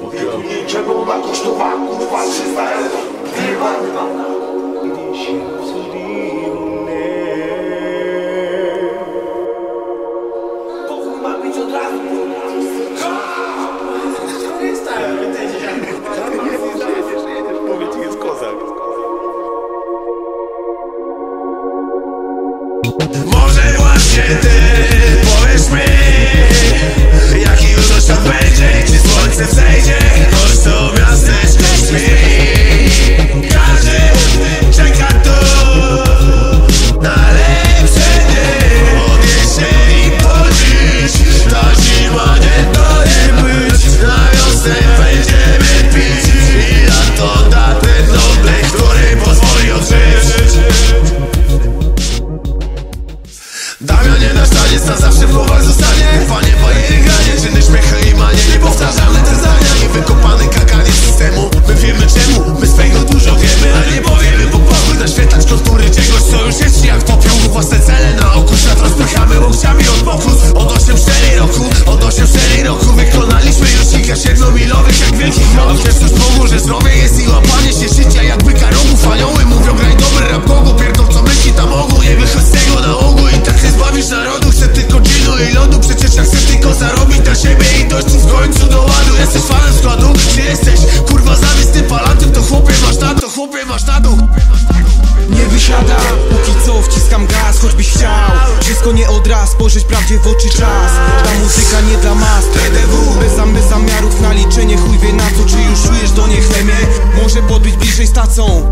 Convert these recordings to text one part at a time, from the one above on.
Wyciągnięcie na kosztowała kurwa 300 euro Powód ma być od razu. Powiedz tak, mi jest kozak. Może właśnie ty powiesz mi. Od pokus Od 8-4 roku, od 8-4 roku Wykonaliśmy już kilka siedmiomilowych jak wielkich krok Też już Bogu, że zdrowie jest i łapanie się życia Jak byka rogów Anioły mówią graj dobry rap kogo Pierdol co myśli tam ogół. Nie wychodź z tego na ogół i tak nie zbawisz narodu. Chcę tylko ginu i lodu Przecież ja chcę tylko zarobić dla siebie I dojść tu w końcu do ładu. Jesteś fanem składu? Czy jesteś? Kurwa zawistym palantem? To chłopie masz na to, chłopie masz na dół Nie wysiada, Wszystko nie od raz, spojrzeć prawdzie w oczy czas. Ta muzyka nie dla mas TDW, bez, zam- zamiarów na liczenie Chuj wie na co, czy już czujesz do niej chemię Może podbyć bliżej stacą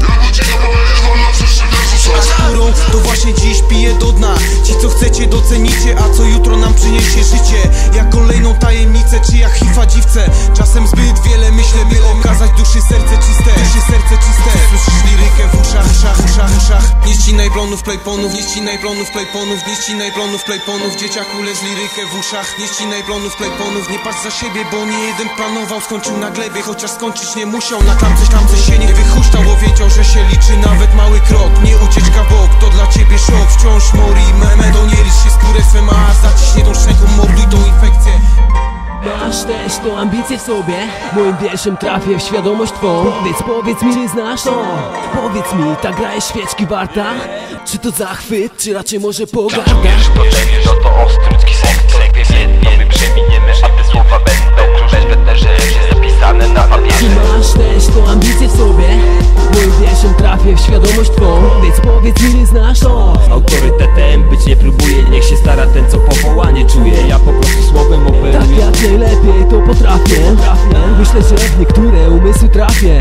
piję do dna. Ci co chcecie docenicie, a co jutro nam przyniesie życie. Jak kolejną tajemnicę, czy jak hifa dziwce Czasem zbyt wiele myślę, by okazać duszy serce czyste. Duszy serce czyste. Słyszysz lirykę w uszach, uszach, uszach, uszach. Nie ścinaj blonów, playponów, nie ścinaj blonów, playponów Nie ścinaj blonów, playponów Dzieciaku leż lirykę w uszach. Nie ścinaj blonów, playponów Nie patrz za siebie, bo nie jeden planował Skończył na glebie, chociaż skończyć nie musiał Na klamce, klamce się nie wychuśtał. Bo wiedział, że się liczy nawet mały krok. Nie ucieczka bok, to dla szok Wciąż mori, meme, to nie licz się skórę swym A zaciśnie tą szczęką, morduj tą infekcję. Masz też tą ambicję w sobie? Moim wierszem trafię w świadomość twą. Powiedz, powiedz mi, czy znasz to? Powiedz mi, ta gra jest świeczki warta? Czy to zachwyt, czy raczej może pogarda? Wiersz to tekst, to to ostrucki sekret Więc jedno my przeminiemy, a te słowa będą Powiedz, powiedz mi, czy znasz to. Autorytetem być nie próbuję, niech się stara ten co powołanie czuje. Ja po prostu słowem Tak operuję jak najlepiej to potrafię. Myślę, że w niektóre umysły trafię